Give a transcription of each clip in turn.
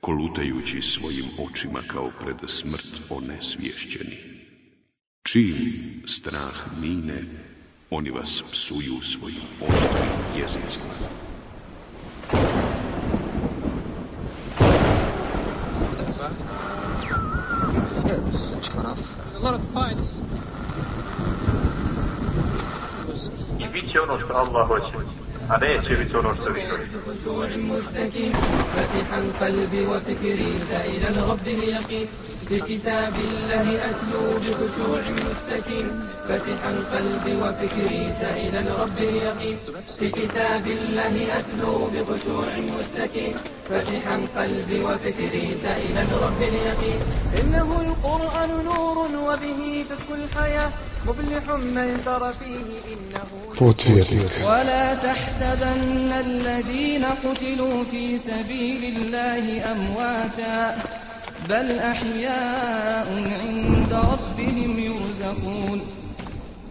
kolutajući svojim očima kao pred smrt onesvješćeni. Čim strah mine, oni vas psuju svojim oštrim jezicima. I bit će ono što Allah hoće. عليه شي بيسولور سوري خشوع مستكين فتحا قلبي وفكري سائلا رب اليقين بكتاب الله أتلو بخشوع مستكين فتحا قلبي وفكري سائلا رب اليقين. بكتاب الله أتلو بخشوع مستكين فتحا قلبي وفكري سائلا رب اليقين. إنه القرآن نور وبه تسكو الحياة. مفلح من سر فيه إنه ولا تحسبن الذين قتلوا في سبيل الله أمواتا. بل أحياء عند ربهم يرزقون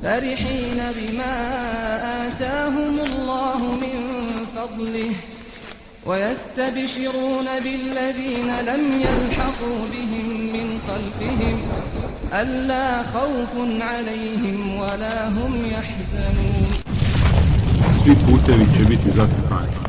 فرحين بما آتاهم الله من فضله ويستبشرون بالذين لم يلحقوا بهم من خلفهم ألا خوف عليهم ولا هم يحزنون Svi putevi će biti zatrpani.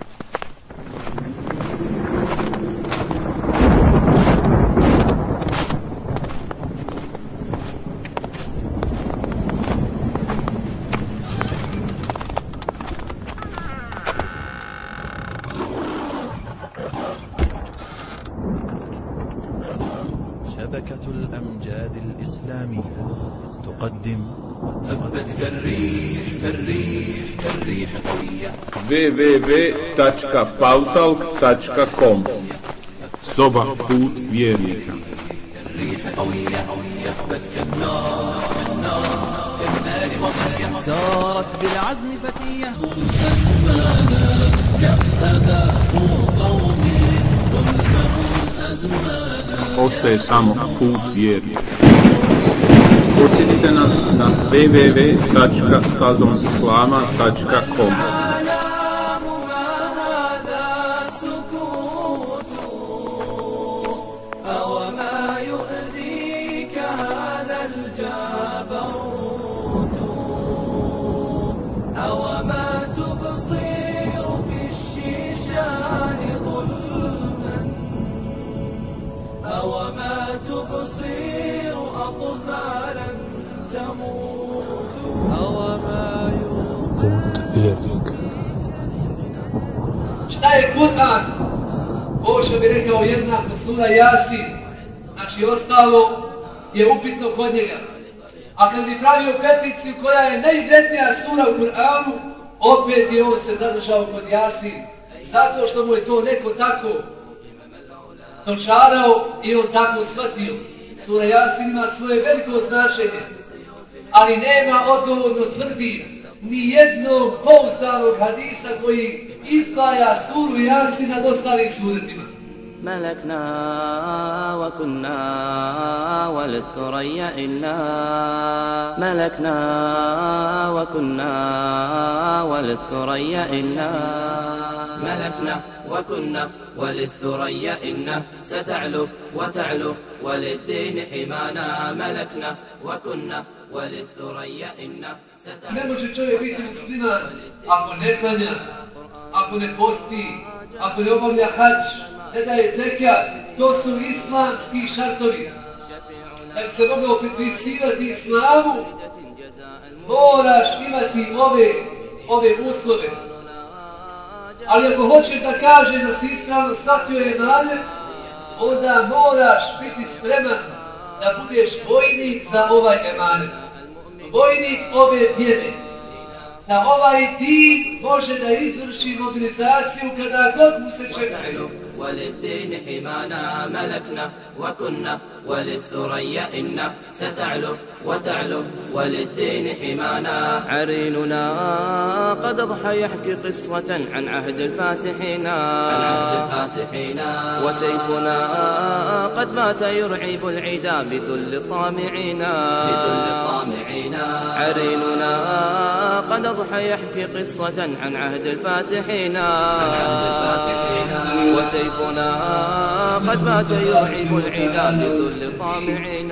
www.pautalk.com Soba put vjernika سارت بالعزم فتية Ostaje samo put vjernika. Posjetite nas na www.stazomislama.com bi rekao jedna sura Jasin, znači ostalo je upitno kod njega. A kad bi pravio peticiju koja je najvrednija sura u Kur'anu, opet je on se zadržao kod Jasin, zato što mu je to neko tako dočarao i on tako shvatio. Sura Jasin ima svoje veliko značenje, ali nema odgovorno tvrdi ni jednog pouzdanog hadisa koji izdvaja suru Jasin nad ostalim suretima. ملكنا وكنا وللثريا إلا ملكنا وكنا وللثريا إلا ملكنا وكنا وللثريا إنا ستعلو وتعلو وللدين حمانا ملكنا وكنا وللثريا إنا ستعلو Ne može čovjek biti musliman ako ne klanja, ako ne posti, ako ne obavlja hađ, ne daje zekijat, to su islamski šartovi. Da bi se mogao pripisivati islamu, moraš imati ove, ove uslove. Ali ako hoćeš da kažeš da si ispravno shvatio je namjet, onda moraš biti spreman da budeš vojnik za ovaj emanet. Vojnik ove djede. Da ovaj din može da izvrši mobilizaciju kada god mu se čekaju. وللدين حمانا ملكنا وكنا وللثريا إنا ستعلو وتعلو وللدين حمانا. عريننا قد أضحى يحكي قصة عن عهد الفاتحين. عن عهد الفاتحين. وسيفنا قد بات يرعب العدا بذل الطامعين. بذل الطامعين. عريننا قد أضحى يحكي قصة عن عهد الفاتحين. عن عهد الفاتحين. وسيفنا قد بات يرعب العدا بذل الطامعين.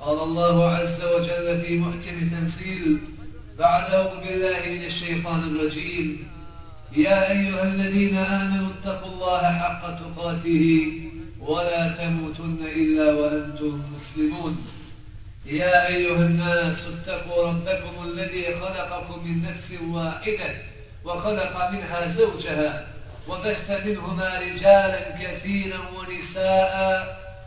قال الله عز وجل في محكم تنزيل بعد أعوذ بالله من الشيطان الرجيم. يا أيها الذين آمنوا اتقوا الله حق تقاته ولا تموتن إلا وأنتم مسلمون. يا أيها الناس اتقوا ربكم الذي خلقكم من نفس واحدة وخلق منها زوجها وبث منهما رجالا كثيرا ونساء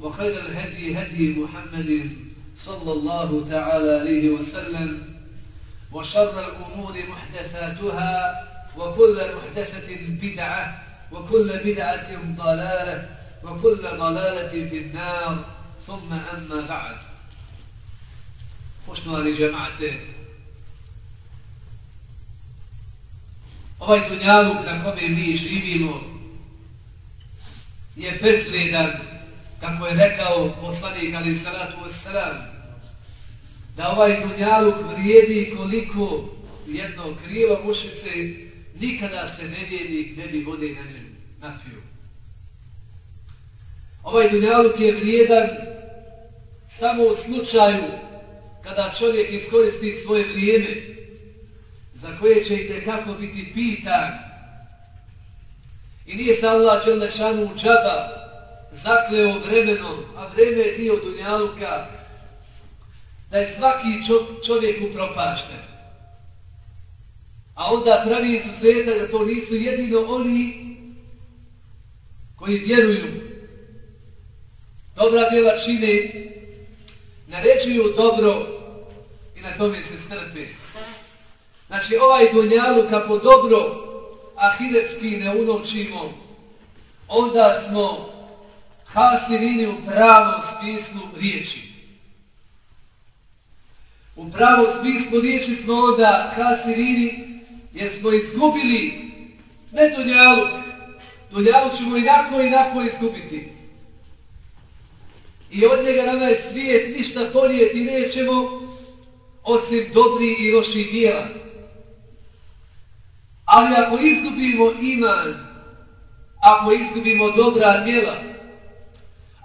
وخير الهدي هدي محمد صلى الله تعالى عليه وسلم وشر الأمور محدثاتها وكل محدثة بدعة وكل بدعة ضلالة وكل ضلالة في النار. ثم أما بعد. Poštovani džemate, ovaj dunjaluk na kome mi živimo je bezvredan kako je rekao poslanik ali salatu wassalam, da ovaj dunjaluk vrijedi koliko jedno krilo mušice, nikada se ne vrijedi ne bi vode na njem napio. Ovaj dunjaluk je vrijedan samo u slučaju kada čovjek iskoristi svoje vrijeme za koje će i kako biti pitan i nije se Allah Đelešanu u džaba zakleo vremenom, a vreme je dio Dunjaluka, da je svaki čovjek upropašten. A onda pravi su sveta da to nisu jedino oni koji vjeruju. Dobra djela čine, naređuju dobro i na tome se strpe. Znači ovaj dunjalu kako dobro ahiretski ne unovčimo, onda smo hasirini u pravom smislu riječi. U pravom smislu riječi smo onda hasirini jer smo izgubili ne dunjaluk. Dunjaluk ćemo inako inako izgubiti. I od njega nam je svijet ništa polijeti nećemo osim dobri i loši dijela. Ali ako izgubimo iman, ako izgubimo dobra djela,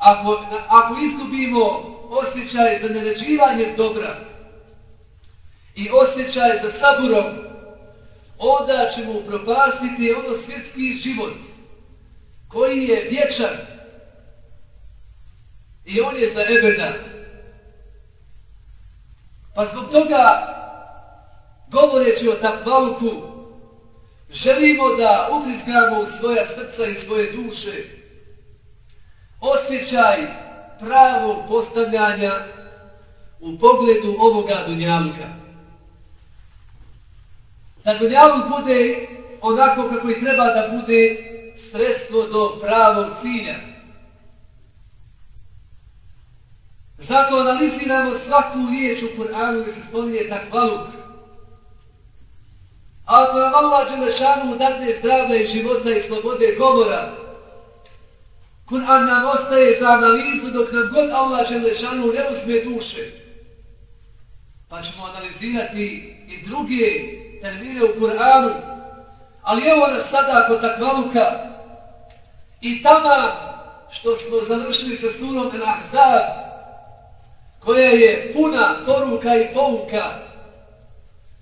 ako, ako izgubimo osjećaj za naređivanje dobra i osjećaj za saburom, onda ćemo upropastiti ono svjetski život koji je vječan i on je za ebeda. Pa zbog toga, govoreći o takvaluku, želimo da ubrizgamo u svoja srca i svoje duše osjećaj pravog postavljanja u pogledu ovoga dunjaluka. Da dunjaluk bude onako kako i treba da bude sredstvo do pravog cilja. Zato analiziramo svaku riječ u Kur'anu gdje se spominje takvaluk. Ako nam Allah Đelešanu dadne zdravlja i života i slobode govora, Kur'an nam ostaje za analizu dok nam god Allah Želešanu ne uzme duše. Pa ćemo analizirati i druge termine u Kur'anu. Ali evo nas sada kod takvaluka i tamo što smo završili sa surom El-Ahzab, koja je puna poruka i pouka,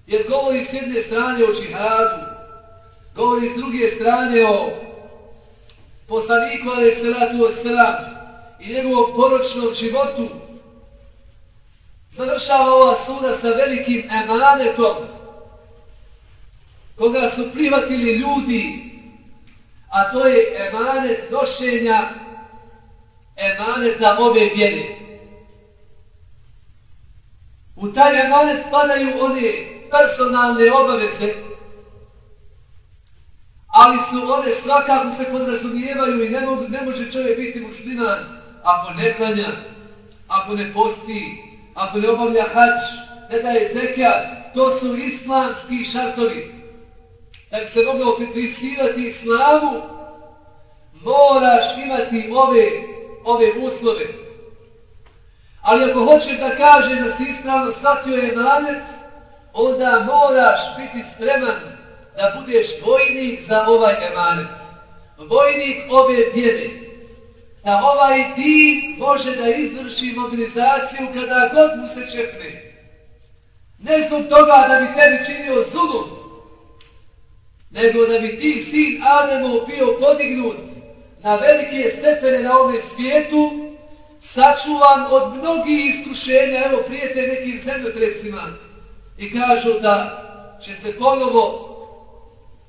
jer govori s jedne strane o džihadu, govori s druge strane o poslaniku alaih salatu wasalam i njegovom poročnom životu, završava ova suda sa velikim emanetom, koga su prihvatili ljudi, a to je emanet nošenja emaneta ove vjere. U taj emanet spadaju one personalne obaveze, ali su one svakako se podrazumijevaju i ne, mogu, ne može čovjek biti musliman ako ne klanja, ako ne posti, ako ne obavlja hač, ne daje zekija, to su islamski šartovi. Da bi se moglo pripisivati islamu, moraš imati ove, ove uslove. Ali ako hoćeš da kažeš da si ispravno shvatio je namjet, onda moraš biti spreman da budeš vojnik za ovaj emanet. Vojnik ove vjere. Da ovaj din može da izvrši mobilizaciju kada god mu se čepne. Ne zbog toga da bi tebi činio zulum, nego da bi ti sin Ademo bio podignut na velike stepene na ovom svijetu, sačuvan od mnogih iskušenja, evo prijete nekim zemljotresima i kažu da će se ponovo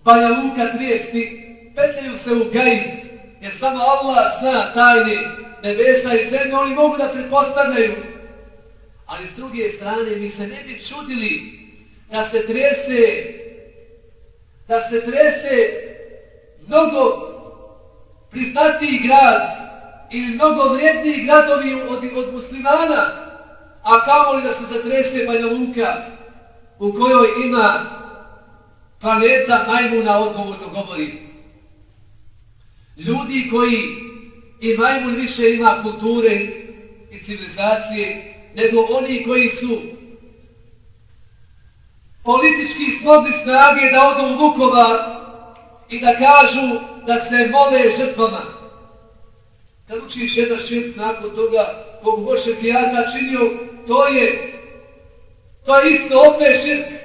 Pa Banja Luka trijesti, petljaju se u gajib, jer samo Allah zna tajne nebesa i zemlje, oni mogu da pretpostavljaju. Ali s druge strane, mi se ne bi čudili da se trese, da se trese mnogo priznatiji grad ili mnogo vrijedniji gradovi od, od muslimana, a kao li da se zatrese Banja Luka u kojoj ima planeta majmuna odgovorno govori. Ljudi koji i majmun više ima kulture i civilizacije nego oni koji su politički smogli snage da odu u Vukovar i da kažu da se mole žrtvama. Kad učiš jedan širk nakon toga, kogu Bože pijata činio, to je, to je isto opet širk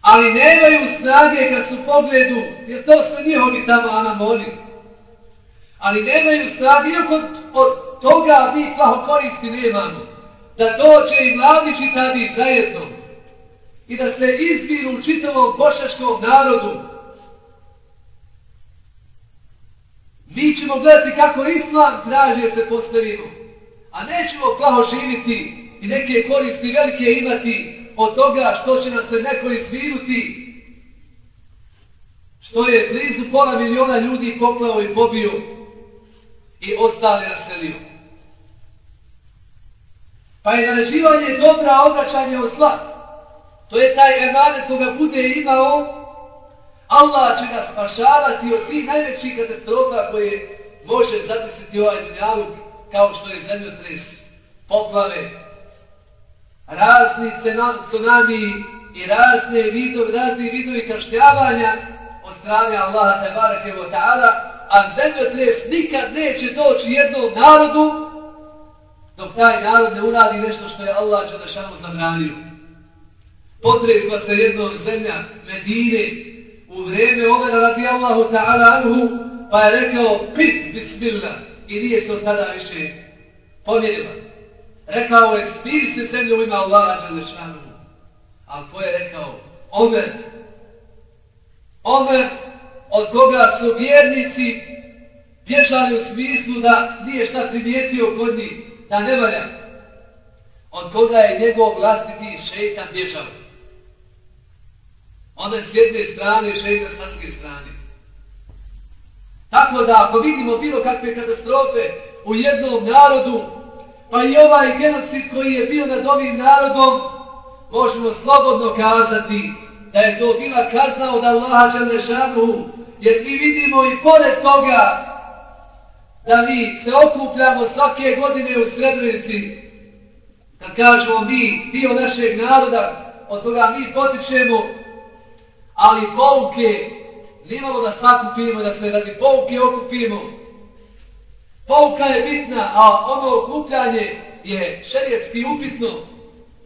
ali nemaju snage kad su pogledu, jer to su njihovi tamo anamoni. Ali nemaju snage, iako od, od toga mi plaho koristi nemamo, da dođe i mladići tadi zajedno i da se izviru čitavom bošačkom narodu. Mi ćemo gledati kako islam traži se postavimo, a nećemo plaho živiti i neke koristi velike imati od toga što će nam se neko izvinuti, što je blizu pola miliona ljudi poklao i pobio i ostali naselio. Pa je naređivanje dobra odračanje od zla. To je taj emanet koga bude imao, Allah će nas spašavati od tih najvećih katastrofa koje može zatisniti ovaj dunjaluk kao što je zemljotres, poplave, razni tsunami i razne vidovi, razni vidovi kažnjavanja od strane Allaha te barake wa ta'ala, a zemljotres nikad neće doći jednom narodu dok taj narod ne uradi nešto što je Allah Đelešanu zabranio. Potresla se jednom zemlja Medine u vreme Omera radi Allahu ta'ala anhu, pa je rekao pit bismillah i nije se od tada više pomjerila. Rekao je, smiri se zemlje u ime Allaha Đelešanu. Ali ko je rekao? Omer. Omer od koga su vjernici bježali u smislu da nije šta primijetio kod njih, da ne valja. Od koga je njegov vlastiti šeitan bježao. Onda je s jedne strane šeitan sa druge strane. Tako da ako vidimo bilo kakve katastrofe u jednom narodu, pa i ovaj genocid koji je bio nad ovim narodom, možemo slobodno kazati da je to bila kazna od Allaha Đalešanu jer mi vidimo i pored toga da mi se okupljamo svake godine u Srebrenici, da kažemo mi, dio našeg naroda, od toga mi potičemo, ali pouke, nimalo da sakupimo, da se radi pouke okupimo. Pouka je bitna, a ono okupljanje je šerijetski upitno,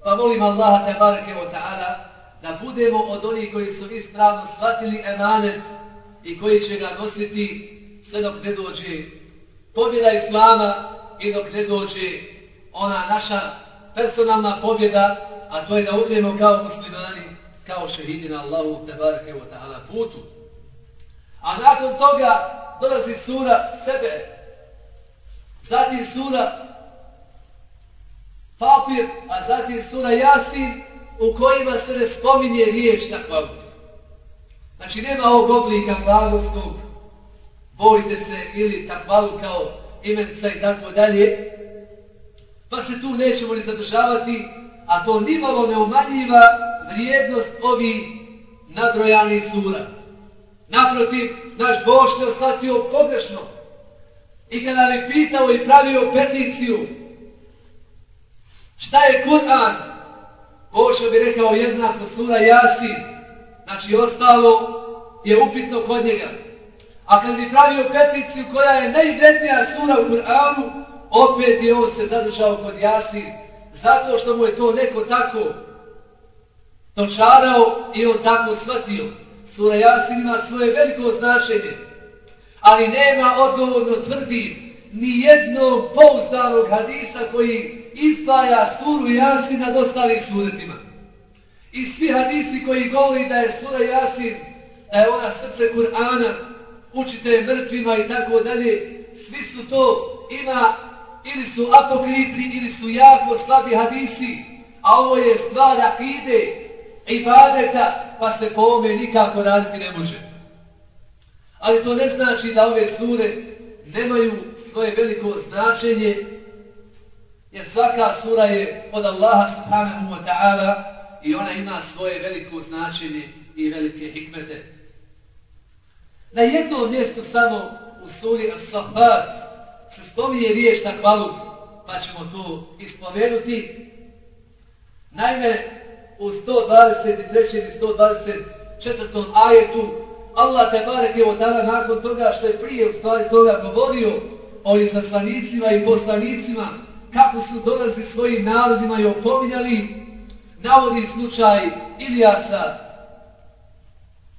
pa molim Allaha te barake o ta'ala da budemo od onih koji su ispravno shvatili emanet i koji će ga nositi sve dok ne dođe pobjeda Islama i dok ne dođe ona naša personalna pobjeda, a to je da umremo kao muslimani, kao šehidi na Allahu te barake o ta'ala putu. A nakon toga dolazi sura sebe, zatim sura Fatir, a zatim sura Jasin, u kojima se ne spominje riječ takva. Znači nema ovog oblika blagoskog, bojte se ili takvalu kao imenca i tako dalje, pa se tu nećemo ni zadržavati, a to nimalo ne umanjiva vrijednost ovih nadrojanih sura. Naprotiv, naš Bož shvatio pogrešno. I kada bi pitao i pravio peticiju, šta je Kur'an, Bož bi rekao jednako sura Jasin, znači ostalo je upitno kod njega. A kad bi pravio peticiju koja je najvrednija sura u Kur'anu, opet je on se zadržao kod Jasin, zato što mu je to neko tako dočarao i on tako shvatio. Sura Jasin ima svoje veliko značenje, ali nema odgovorno tvrdi ni jednog pouzdanog hadisa koji izdvaja suru Jasin nad ostalim suretima. I svi hadisi koji govori da je sura Jasin, da je ona srce Kur'ana, učite mrtvima i tako dalje, svi su to, ima ili su apokrifni ili su jako slabi hadisi, a ovo je stvar akide, ibadeta, pa se po ome nikako raditi ne može. Ali to ne znači da ove sure nemaju svoje veliko značenje, jer svaka sura je od Allaha subhanahu wa ta'ala i ona ima svoje veliko značenje i velike hikmete. Na jedno mjesto samo u suri As-Safat se spominje riješ na hvalu, pa ćemo to ispomenuti. Naime, u 123. i 124. ajetu Allah te barek je od tada nakon toga što je prije u stvari toga govorio o izaslanicima i poslanicima kako su dolazi svojim narodima i opominjali navodi slučaj Ilijasa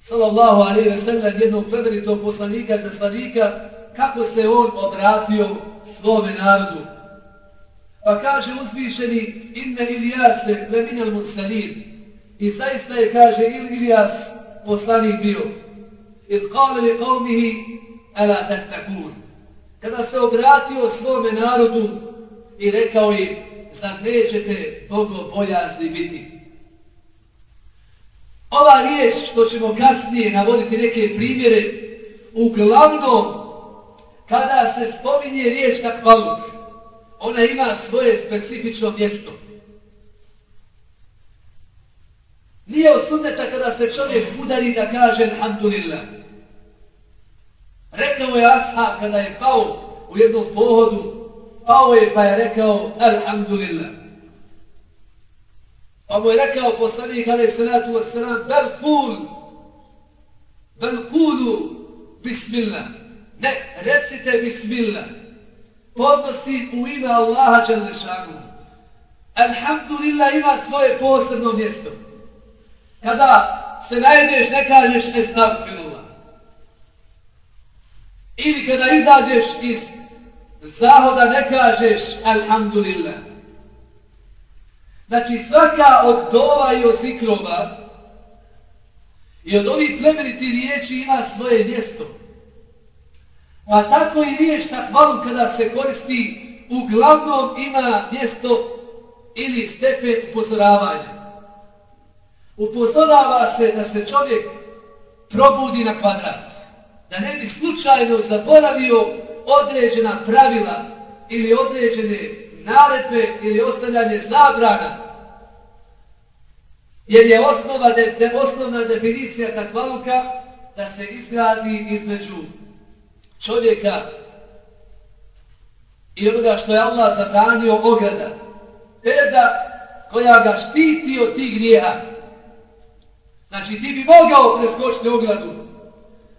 sallallahu alaihi ve sellem jednog plemenitog poslanika i zaslanika, kako se on obratio svome narodu. Pa kaže uzvišeni inne Ilijase leminal musanin i zaista je kaže Ilijas poslanik bio. إذ قال li ألا ala kada se obratio svome narodu i rekao je zar nećete Bogo bojazni biti? Ova riječ što ćemo kasnije navoditi neke primjere uglavnom kada se spominje riječ takvaluk ona ima svoje specifično mjesto. Nije od sunneta kada se čovjek udari da kaže Alhamdulillah. Rekao je Ashab kada je pao u jednom pohodu, pao je pa je rekao Alhamdulillah. Pa mu je rekao poslanik alaih salatu wa salam bel kul, bel kulu bismillah. Ne, recite bismillah. Podnosi u ime Allaha Đalešanu. Alhamdulillah ima svoje posebno mjesto kada se najedeš ne kažeš estagfirullah. Ili kada izađeš iz zahoda ne kažeš alhamdulillah. Znači svaka od dova i od zikrova i od ovih plemeniti riječi ima svoje mjesto. Pa tako i riječ takvalu kada se koristi uglavnom ima mjesto ili stepen upozoravanja upozorava se da se čovjek probudi na kvadrat. Da ne bi slučajno zaboravio određena pravila ili određene naredbe ili ostavljanje zabrana. Jer je osnova, de, de, osnovna definicija takvaluka da se izgradi između čovjeka i onoga što je Allah zabranio ograda. Perda koja ga štiti od tih grijeha. Znači ti bi mogao preskočiti ogradu.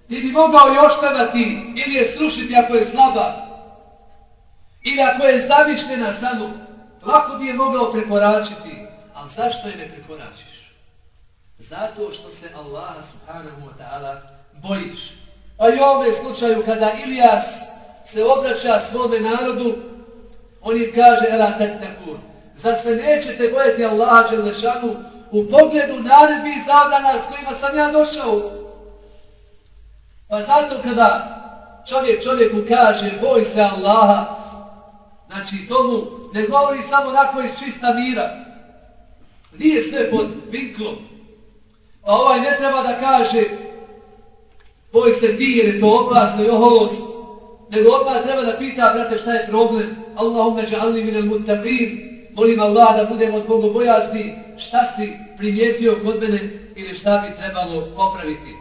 Ti bi mogao još stavati ili je srušiti ako je slaba. Ili ako je zavišnjena samo. Lako bi je mogao prekoračiti. Ali zašto je ne prekoračiš? Zato što se Allah subhanahu wa ta'ala bojiš. Pa i u ovom slučaju kada Ilijas se obraća svome narodu, on im kaže, ela tektekun, za se nećete bojeti Allaha Đelešanu u pogledu naredbi i zabrana s kojima sam ja došao. Pa zato kada čovjek čovjeku kaže, boj se Allaha, znači tomu ne govori samo nako iz čista mira. Nije sve pod vinklom. Pa ovaj ne treba da kaže, boj se ti jer je to opasno i oholost, nego odmah treba da pita, brate, šta je problem? Allahumme ja'alni minel muttaqin, molim Allah da budemo od Boga bojazni, šta si primijetio kod mene ili šta bi trebalo popraviti.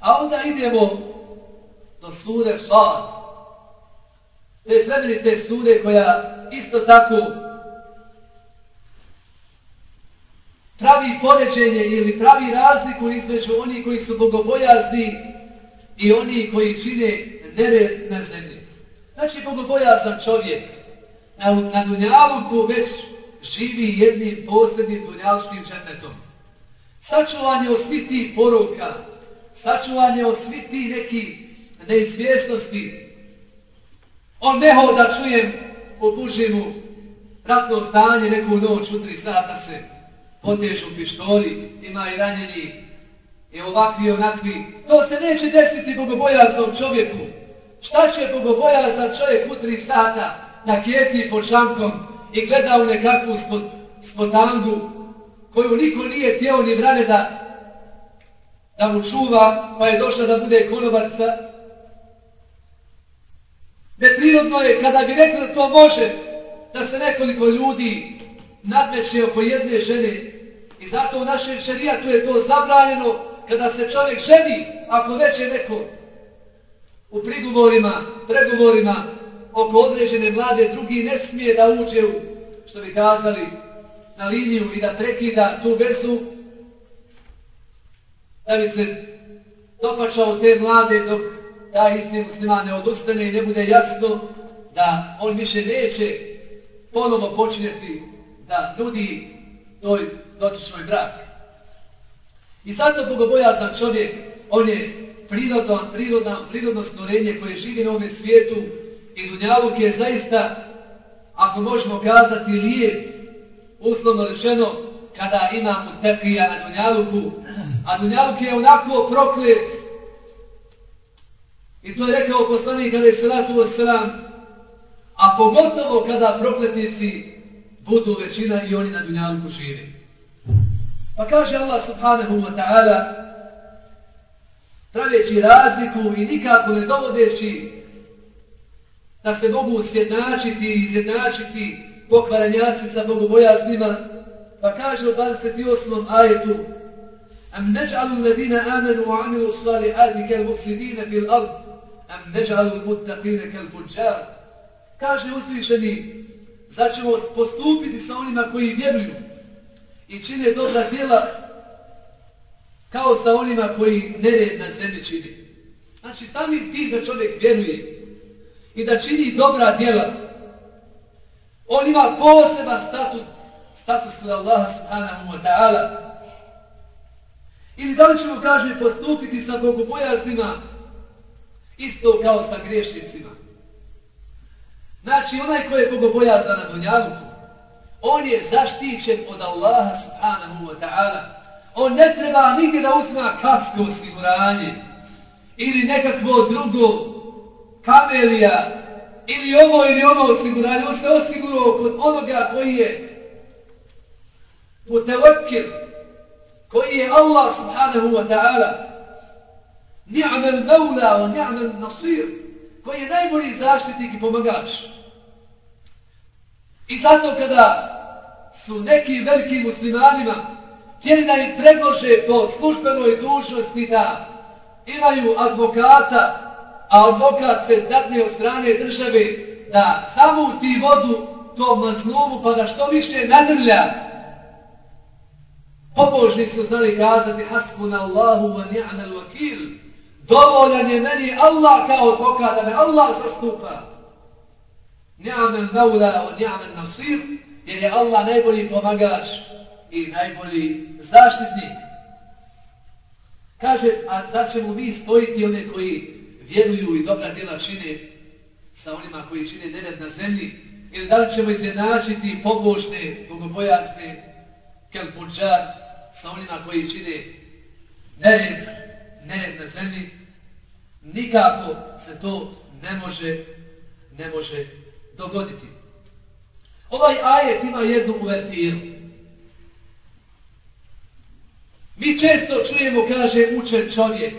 A onda idemo do sure Sad. Te plemenite sure koja isto tako pravi poređenje ili pravi razliku između oni koji su bogobojazni i oni koji čine nered na zemlji. Znači, bogobojazan čovjek na, na Dunjaluku već živi jednim posljednim dunjalučkim džennetom. Sačuvanje o svi poruka, poroka, sačuvanje o svi tih neki neizvjesnosti. On ne da čujem po Bužimu ratno stanje neku noć u tri sata se potežu pištoli, ima i ranjeni, i ovakvi i onakvi. To se neće desiti bogobojaznom čovjeku. Šta će bogobojazan čovjek u tri sata na kjeti pod šankom i gleda u nekakvu spot, spotangu koju niko nije tijelo ni vrane da, da mu čuva, pa je došla da bude konobarca. Neprirodno je kada bi rekli da to može, da se nekoliko ljudi nadmeće oko jedne žene i zato u našem šerijatu je to zabranjeno kada se čovjek ženi, ako već je neko u prigovorima, pregovorima oko određene mlade, drugi ne smije da uđe u, što bi kazali, na liniju i da prekida tu vezu, da bi se dopačao te mlade dok ta isti muslima ne odustane i ne bude jasno da on više neće ponovo počinjeti da nudi toj dotičnoj brak. I zato bogobojazan čovjek, on je prirodno, prirodno, prirodno stvorenje koje živi na ovom svijetu i Dunjaluk je zaista, ako možemo kazati, lijep, uslovno rečeno, kada imamo tepija na Dunjaluku, a Dunjaluk je onako proklet. I to je rekao poslanik kada je salatu wasalam, a pogotovo kada prokletnici budu većina i oni na Dunjaluku živi. Pa kaže Allah subhanahu wa ta'ala, praveći razliku i nikako ne dovodeći da se mogu sjednačiti i izjednačiti pokvaranjaci sa bogobojaznima, pa kaže u 28. ajetu Am neđalu ladina amenu u amilu salihati kel mufsidine fil ard, am neđalu muttaqine kel fuđar. Kaže uzvišeni, začemo postupiti sa onima koji vjeruju i čine dobra djela kao sa onima koji nered na zemlji čini. Znači, samim tim da čovjek vjeruje i da čini dobra djela, on ima poseban status, status kod Allaha subhanahu wa ta'ala. Ili da li ćemo, kaže, postupiti sa bogobojaznima isto kao sa griješnicima. Znači, onaj ko je bogobojazan na dunjavuku, on je zaštićen od Allaha subhanahu wa ta'ala. On ne treba nigdje da uzma kasko osiguranje ili nekakvo drugo kamelija ili ovo ili ono osiguranje. On se osigurao kod onoga koji je mutevakir, koji je Allah subhanahu wa ta'ala ni'mal mevla, wa ni'mal nasir, koji je najbolji zaštitnik i pomagač. I zato kada su neki veliki muslimanima htjeli da im predlože po službenoj dužnosti da imaju advokata, a advokat se datne od strane države da samo ti vodu tom mazlumu pa da što više nadrlja. Pobožni su znali kazati hasbuna Allahu wa ni'mal wakil. Dovoljan je meni Allah kao advokat da me Allah zastupa. Ni'mal maula wa ni'mal nasir jer je Allah najbolji pomagač i najbolji zaštitnik. Kaže, a zar ćemo mi spojiti one koji djeluju i dobra djela čine sa onima koji čine nered na zemlji? Ili da li ćemo izjednačiti pobožne, bogobojasne, kelpunčar sa onima koji čine nered, nered na zemlji? Nikako se to ne može, ne može dogoditi. Ovaj ajet ima jednu uvertiru. Mi često čujemo, kaže, učen čovjek.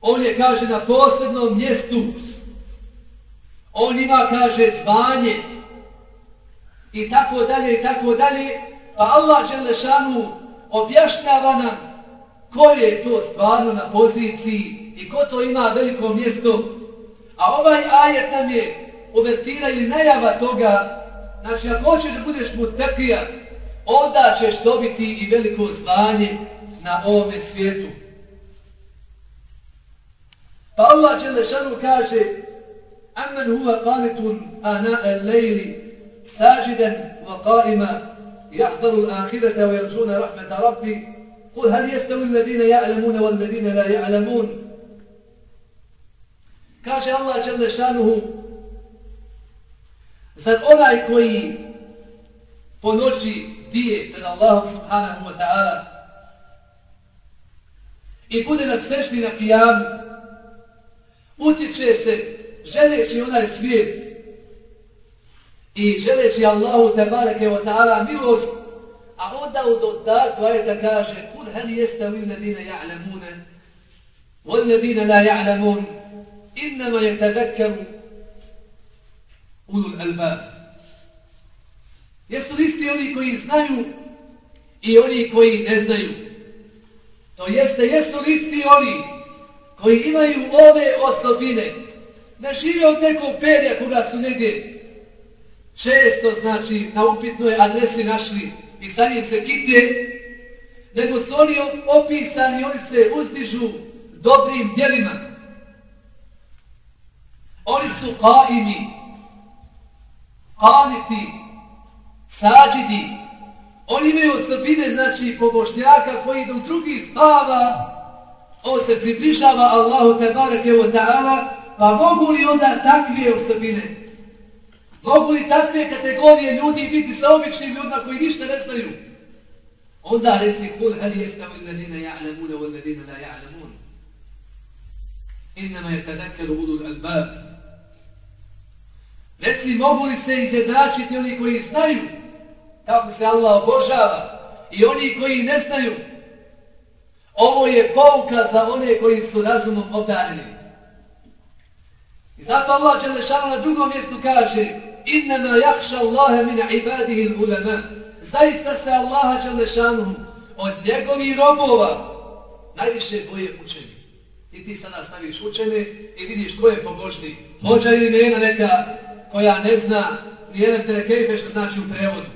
On je, kaže, na posebnom mjestu. On ima, kaže, zvanje. I tako dalje, i tako dalje. Pa Allah Đelešanu objašnjava nam ko je to stvarno na poziciji i ko to ima veliko mjesto. A ovaj ajet nam je uvertira ili najava toga. Znači, ako hoćeš da budeš mutefija, onda ćeš dobiti i veliko zvanje na ovome svijetu. فالله جل شأنه كاشي أمن هو قانت آناء الليل ساجدا وقائما يحضر الآخرة ويرجون رحمة ربي. قل هل يستوي الذين يعلمون والذين لا يعلمون؟ Kaže الله جل شأنه zar أولاي koji بنوشي ديه dije الله سبحانه وتعالى wa ta'ala i bude na utječe se želeći onaj svijet i želeći Allahu te tebareke wa ta'ala milost, a onda u dodatku ajeta kaže kul hel jeste u ladine ja'lamune wal ladine la ja'lamun innama je tadakaru ulul albab. Jesu li isti oni koji znaju i oni koji ne znaju? To jeste, jesu li isti oni koji imaju ove osobine? Ne žive od nekog perja koga su negdje često, znači, na upitnoj adresi našli i sa njim se kite, nego su oni opisani, oni se uzdižu dobrim djelima. Oni su kaimi, kaniti, sađidi, oni imaju osobine, znači, pobožnjaka koji do drugi spava, Ovo se približava Allahu tebareke wa ta'ala, pa mogu li onda takve osobine, mogu li takve kategorije ljudi biti sa običnim ljudima koji ništa ne znaju? Onda reci, kul hali jestavu illadina ja'lamuna wa illadina la ja'lamun. Innama je tadakaru ulul albab. Reci, mogu li se izjednačiti oni koji znaju kako se Allah obožava i oni koji ne znaju? Ovo je pouka za one koji su razumom obdarili. I zato Allah Đelešanu na drugom mjestu kaže Innama jahša Allahe min ibadihi ulema. Zaista se Allaha Đelešanu od njegovih robova najviše boje učeni. I ti sada staviš učene i vidiš ko je pobožni. Hođa ili mena neka koja ne zna nijedan terekejfe što znači u prevodu.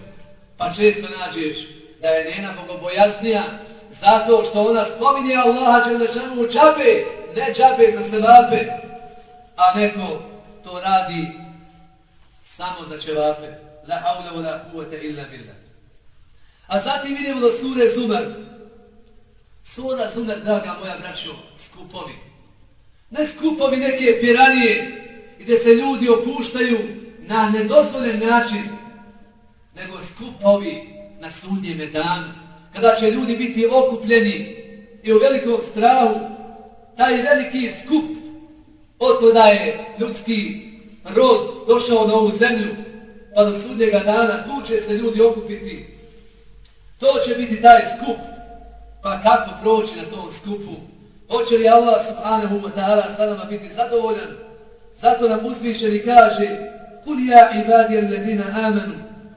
Pa često nađeš da je njena bogobojasnija zato što ona spominje Allaha Đelešanu u džabe, ne džabe za sevape, a neko to radi samo za čevape. La haule wa la kuvvete illa billah. A zatim vidimo do sure Zumar. Sura Zumer, draga moja braćo, skupovi. Ne skupovi neke piranije, gdje se ljudi opuštaju na nedozvoljen način, nego skupovi na sudnjeme danu, kada će ljudi biti okupljeni i u velikom strahu, taj veliki skup od da je ljudski rod došao na ovu zemlju, pa do sudnjega dana tu će se ljudi okupiti. To će biti taj skup, pa kako proći na tom skupu? Hoće li Allah subhanahu wa ta'ala sa nama biti zadovoljan? Zato nam uzvišeni kaže Kul ja ibadi alladina amanu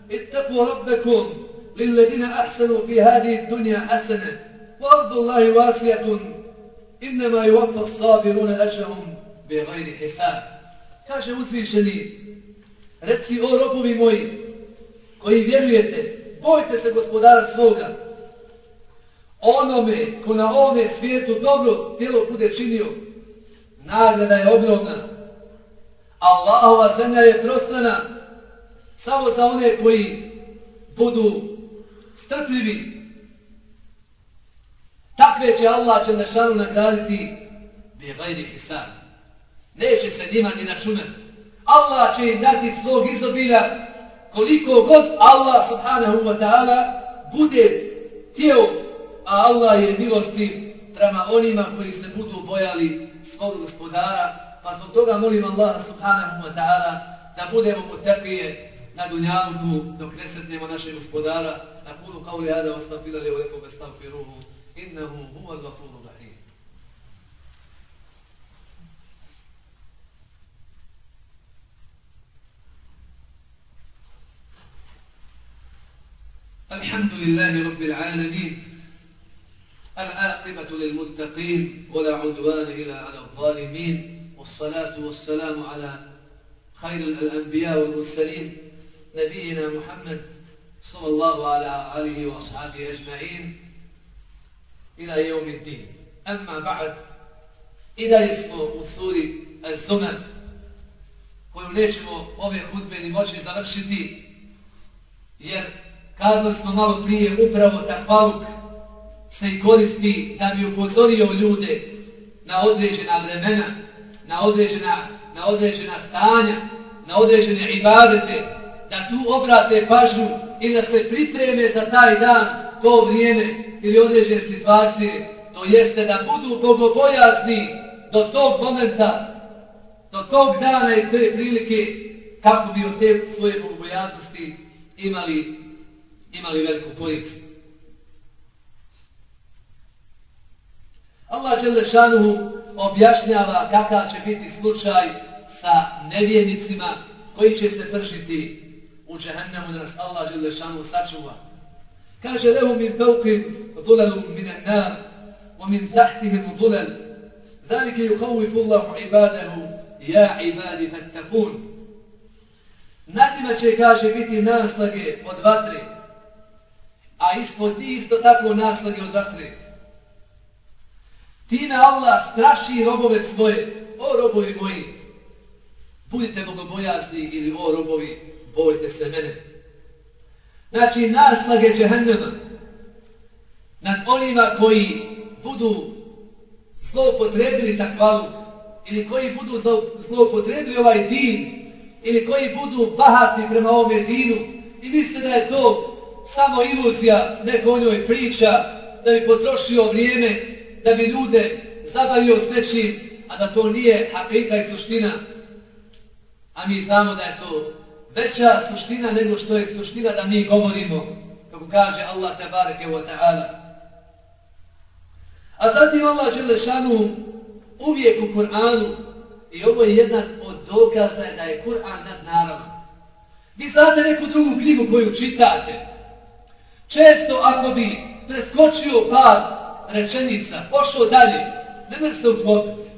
Ittaku rabbekum للذين أحسنوا في هذه الدنيا حسنة وأرض الله واسعة إنما يوفى الصابرون أجرهم بغير حساب kaže uzvišeni reci o robovi moji koji vjerujete bojte se gospodara svoga onome ko na ovome svijetu dobro tijelo bude činio nagrada je ogromna Allahova zemlja je prostrana samo za one koji budu strpljivi. Takve će Allah će našanu nagraditi bi gajri hisan. Neće se njima ni načunati. Allah će im dati svog izobilja koliko god Allah subhanahu wa ta'ala bude tijel, a Allah je milosti prema onima koji se budu bojali svog gospodara. Pa zbog toga molim Allah subhanahu wa ta'ala da budemo potrpije na dunjaluku dok ne sretnemo našeg gospodara. أقول قولي هذا واستغفر لي ولكم فاستغفروه إنه هو الغفور الرحيم. الحمد لله رب العالمين العاقبة للمتقين ولا عدوان إلا على الظالمين والصلاة والسلام على خير الأنبياء والمرسلين نبينا محمد صلى الله على آله وأصحابه أجمعين إلى يوم الدين أما بعد إذا يسمو أصول الزمن koju nećemo ove hudbe ni moći završiti, jer kazali smo malo prije upravo takvaluk se i koristi da bi upozorio ljude na određena vremena, na određena, na određena stanja, na određene ibadete, da tu obrate pažnju i da se pripreme za taj dan, to vrijeme ili određene situacije, to jeste da budu bogobojazni do tog momenta, do tog dana i te prilike, kako bi od te svoje bogobojaznosti imali, imali veliku korist. Allah Đelešanuhu objašnjava kakav će biti slučaj sa nevjenicima koji će se pržiti u džehennemu da nas Allah Đelešanu sačuva. Kaže lehu min fauqim dhulalu minan nam, wa min tahtihim dhulal. Zalike yukawifu Allahu ibadahu ja ibadi fattakun. Nadima će, kaže, biti naslage od vatre, a ispod ti isto tako naslage od vatre. Time Allah straši robove svoje, o robovi moji, budite bogobojazni ili o robovi bojte se mene. Znači, naslage džehennema nad onima koji budu zloupotrebili takvalu ili koji budu zloupotrebili ovaj din ili koji budu bahati prema ovome dinu i misle da je to samo iluzija, neko o njoj priča, da bi potrošio vrijeme, da bi ljude zabavio s nečim, a da to nije hakika i suština. A mi znamo da je to veća suština nego što je suština da mi govorimo, kako kaže Allah tabareke wa ta'ala. A zatim Allah Đelešanu uvijek u Kur'anu, i ovo je jedan od dokaza da je Kur'an nad naravom. Vi znate neku drugu knjigu koju čitate. Često ako bi preskočio par rečenica, pošao dalje, ne mreš se utvopiti.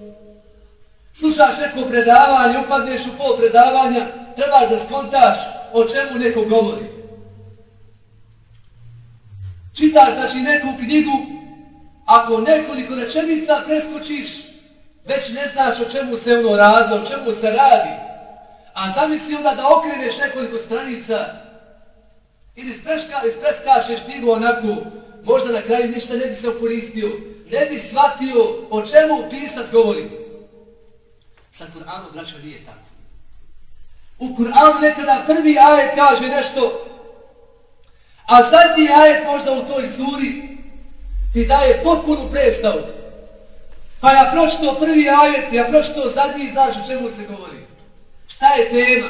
Slušaš neko predavanje, upadneš u pol predavanja, trebaš da skontaš o čemu neko govori. Čitaš znači neku knjigu, ako nekoliko rečenica preskočiš, već ne znaš o čemu se ono radi, o čemu se radi. A zamisli onda da okreneš nekoliko stranica ili ispredskašeš knjigu onako, možda na kraju ništa ne bi se okoristio, ne bi shvatio o čemu pisac govori. Sa Kur'anom, braćo, nije tako. U Kur'anu nekada prvi ajet kaže nešto, a zadnji ajet možda u toj suri ti daje potpunu predstavu. Pa ja pročito prvi ajet, ja pročito zadnji i znaš o čemu se govori. Šta je tema?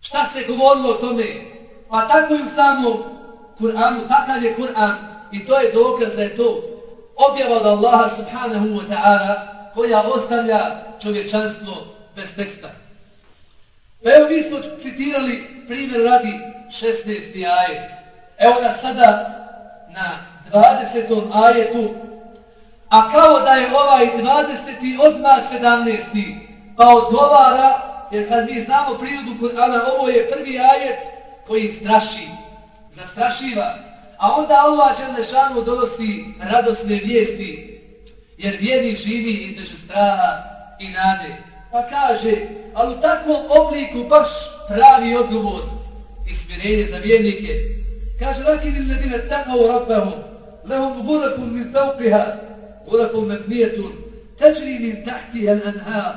Šta se govorilo o tome? Pa tako je u samom Kur'anu, takav je Kur'an i to je dokaz da je to objava od Allaha subhanahu wa ta'ala koja ostavlja čovječanstvo bez teksta. Evo mi smo citirali primjer radi 16. ajet. Evo nas sada na 20. ajetu, a kao da je ovaj 20. odmah 17. pa odgovara, jer kad mi znamo prirodu Kur'ana, ovo je prvi ajet koji straši, zastrašiva. A onda Allah Đelešanu donosi radosne vijesti, jer vjerni živi između straha i nade. Pa kaže, ali u takvom obliku baš pravi odgovor i smirenje za vjernike. Kaže, lakin il ladine takav rabbahum, lehum gulafun min fauqiha, gulafun mefnijetun, teđri min tahtiha l'anha,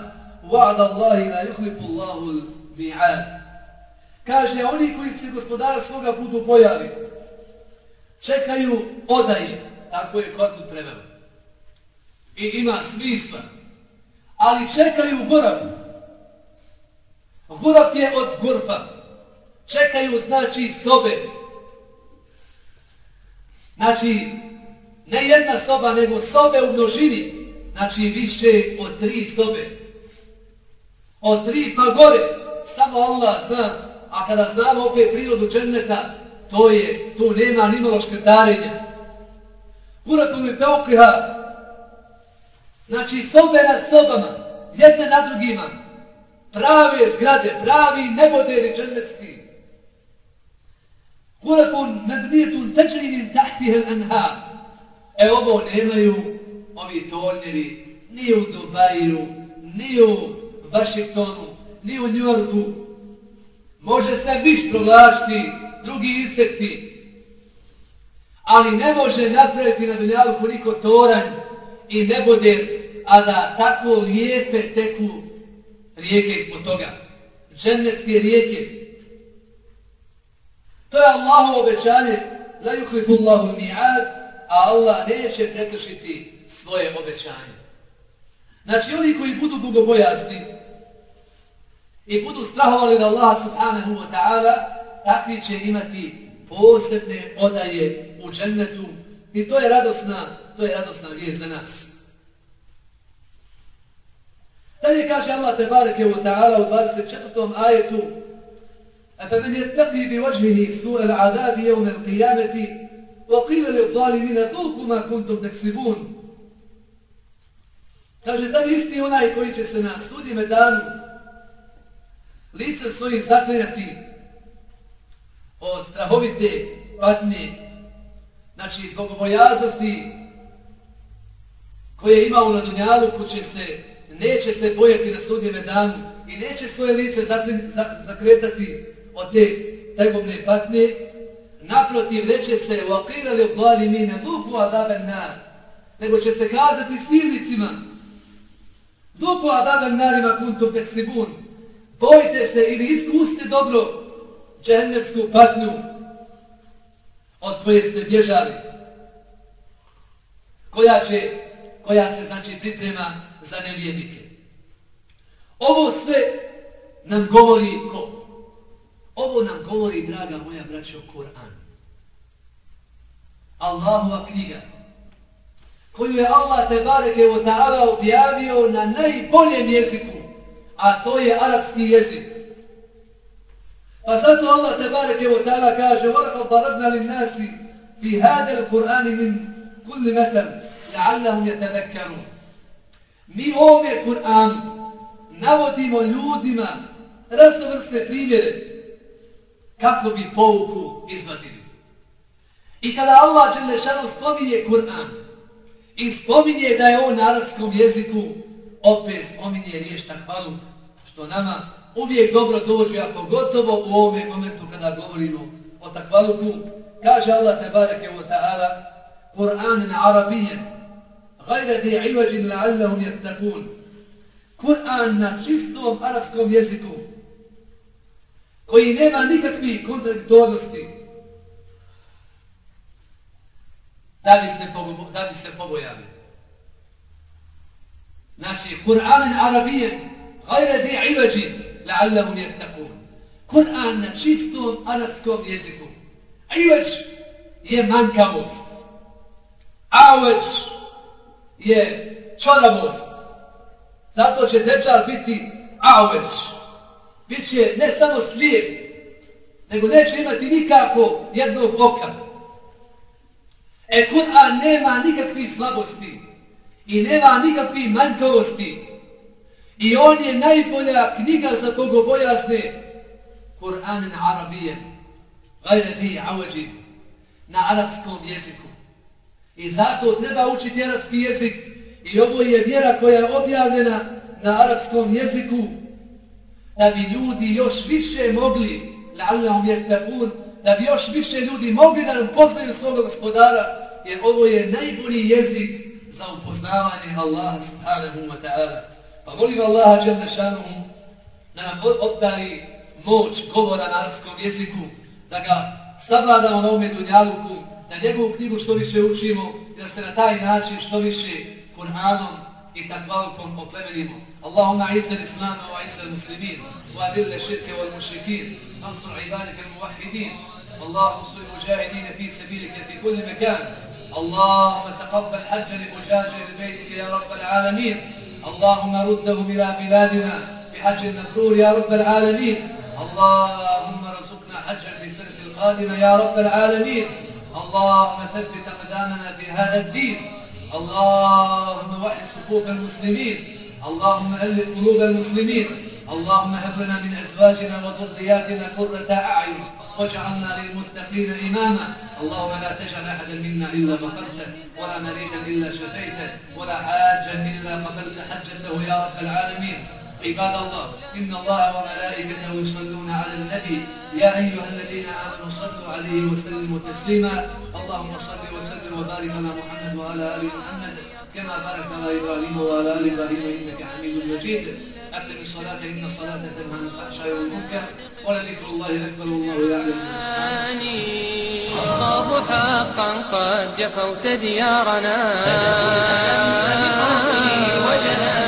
wa'ada Allahi la yuhlifu Allahu l'mi'ad. Kaže, oni koji se gospodara svoga budu bojali, čekaju odaje, tako je kod preveo. I ima smisla, ali čekaju goravu. Guraf je od gorpa. Čekaju, znači, sobe. Znači, ne jedna soba, nego sobe u množini. Znači, više od tri sobe. Od tri pa gore. Samo Allah zna. A kada znamo opet prirodu dženneta, to je, tu nema nimalo škrtarenja. Gurafom mi peokriha. Znači, sobe nad sobama. Jedne nad drugima prave zgrade, pravi neboderi džennetski. Kurafun mebnitun tečrivim tahtihel anha. E ovo nemaju ovi tornjevi ni u Dubaju, ni u Vašiktonu, ni u Njorku. Može se viš provlačiti, drugi insekti, ali ne može napraviti na Beljalku niko toranj i neboder, a da tako lijepe teku rijeke ispod toga. Džennetske rijeke. To je Allahu obećanje. La yuhlifu Allahu mi'ad, a Allah neće prekršiti svoje obećanje. Znači, oni koji budu bogobojasni i budu strahovali da Allah subhanahu wa ta'ala, takvi će imati posebne odaje u džennetu i to je radosna, to je radosna vijest za nas. Dalje kaže Allah tebareke wa ta'ala u 24. ajetu أفمن يتقي بوجهه سوء العذاب يوم القيامة وقيل للظالمين ذوقوا ما كنتم تكسبون Kaže, zna isti onaj koji će se na sudime danu licem svojim zaklinjati od strahovite patnje, znači zbog bojaznosti koje je imao na dunjalu, će se neće se bojati na sudnjeme danu i neće svoje lice zakretati od te tegobne patnje, naprotiv reće se u akirali obvali mi ne duku adaben nar, nego će se kazati silnicima duku adaben narima kuntum teksibun, bojte se ili iskuste dobro džennetsku patnju od koje ste bježali, koja će, koja se znači priprema za nevjednike. Ovo sve nam govori ko? Ovo nam govori, draga moja braća, Kur'an. Allahova knjiga, koju je Allah te bareke o ta'ala objavio na najboljem jeziku, a to je arapski jezik. Pa zato Allah te bareke o ta'ala kaže وَلَقَدْ ضَرَبْنَا لِلنَّاسِ فِي هَذَا الْقُرْآنِ مِنْ كُلِّ مَثَلْ لَعَلَّهُمْ يَتَذَكَّرُونَ Mi ove Kur'an navodimo ljudima raznovrstne primjere kako bi pouku izvadili. I kada Allah Đelešanu spominje Kur'an i spominje da je on na arabskom jeziku, opet spominje riješ takvalu, što nama uvijek dobro dođe, a pogotovo u ovome momentu kada govorimo o takvaluku, kaže Allah tebareke wa ta'ala, Kur'an na arabijem, غير ذي عوج لعلهم يتقون Kur'an na čistom arapskom jeziku koji nema nikakvi kontradiktornosti da bi se, pobo, da bi se pobojali. Znači, Kur'an arabijen gajre di ivađin la'allahum jettakun. Kur'an na čistom arapskom jeziku. Ivađ je mankavost. Awađ je čaravost. Zato će dečar biti aueć. Biće ne samo slijep, nego neće imati nikako jednog oka. E Kur'an nema nikakvih slabosti i nema nikakvih manjkavosti. I on je najbolja knjiga za bogobojazne Kur'an na arabijen, gajre ti awađi, na arabskom jeziku. I zato treba učiti arapski jezik. I ovo je vjera koja je objavljena na arapskom jeziku da bi ljudi još više mogli la'allahum yattaqun da bi još više ljudi mogli da nam poznaju svog gospodara jer ovo je najbolji jezik za upoznavanje Allaha subhanahu wa ta'ala. Pa molim Allaha dželle šanuhu da nam obdari moć govora na arapskom jeziku da ga savladamo na ovome dunjaluku da njegovu knjigu što više učimo da se na taj način što više Kur'anom i takvalukom oplemenimo. Allahumma izza l-islama wa izza l-muslimin wa adil l-širke wal mušrikin وانصر عبادك الموحدين اللهم انصر المجاهدين في سبيلك في كل مكان اللهم تقبل حج لحجاج بيتك يا رب العالمين اللهم ردهم إلى بلادنا بحج مبرور يا رب العالمين اللهم ارزقنا حجا في سنه القادمه يا رب العالمين اللهم ثبت أقدامنا في هذا الدين. اللهم وحد صفوف المسلمين. اللهم ألف قلوب المسلمين. اللهم هب لنا من أزواجنا وذرياتنا قرة أعين. واجعلنا للمتقين إماما. اللهم لا تجعل أحدا منا إلا غفرته ولا مريدا إلا شفيته ولا حاجا إلا قبلت حجته يا رب العالمين. عباد الله إن الله وملائكته يصلون على النبي. يا أيها الذين آمنوا صلوا عليه وسلموا تسليما. اللهم صل وسلم وبارك على محمد وعلى آل محمد. كما باركت على إبراهيم وعلى آل إبراهيم إنك حميد مجيد. أقم الصلاة إن الصلاة تنهى عن الفحشاء والمنكر. ولذكر الله أكبر والله يعلم. الله حقا قد جفوت ديارنا. وجناني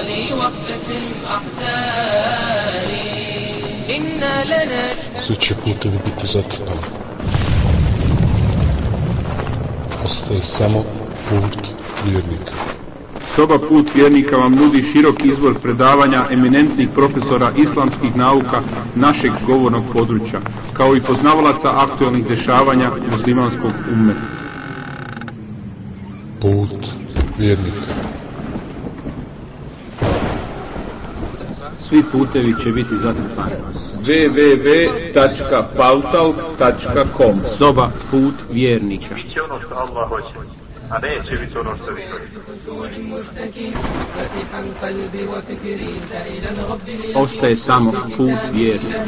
الأغاني واقتسم أحزاني إنا لنشهد سوچه puta vi biti zatrpan Ostaje samo put vjernika Soba put vjernika vam nudi širok izbor predavanja eminentnih profesora islamskih nauka našeg govornog područja, kao i poznavalaca aktualnih dešavanja muslimanskog umeta. Put vjernika. svi putevi će biti zatrpani www.paltal.com soba put vjernika. I ono što Allah hoće a neće biti ono što vi ostaje samo put vjernika.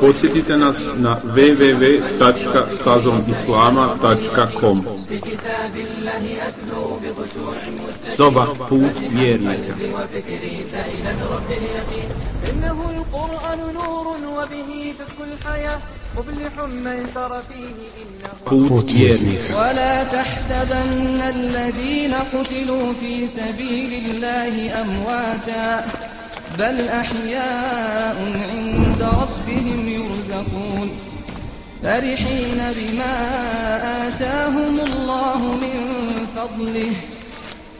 Posjetite nas na www.stazomislama.com www.stazomislama.com سائلا ربي اليقين إنه القرآن نور وبه تسكو الحياة مفلح من سار فيه إنه. ولا تحسبن الذين قتلوا في سبيل الله أمواتا بل أحياء عند ربهم يرزقون فرحين بما آتاهم الله من فضله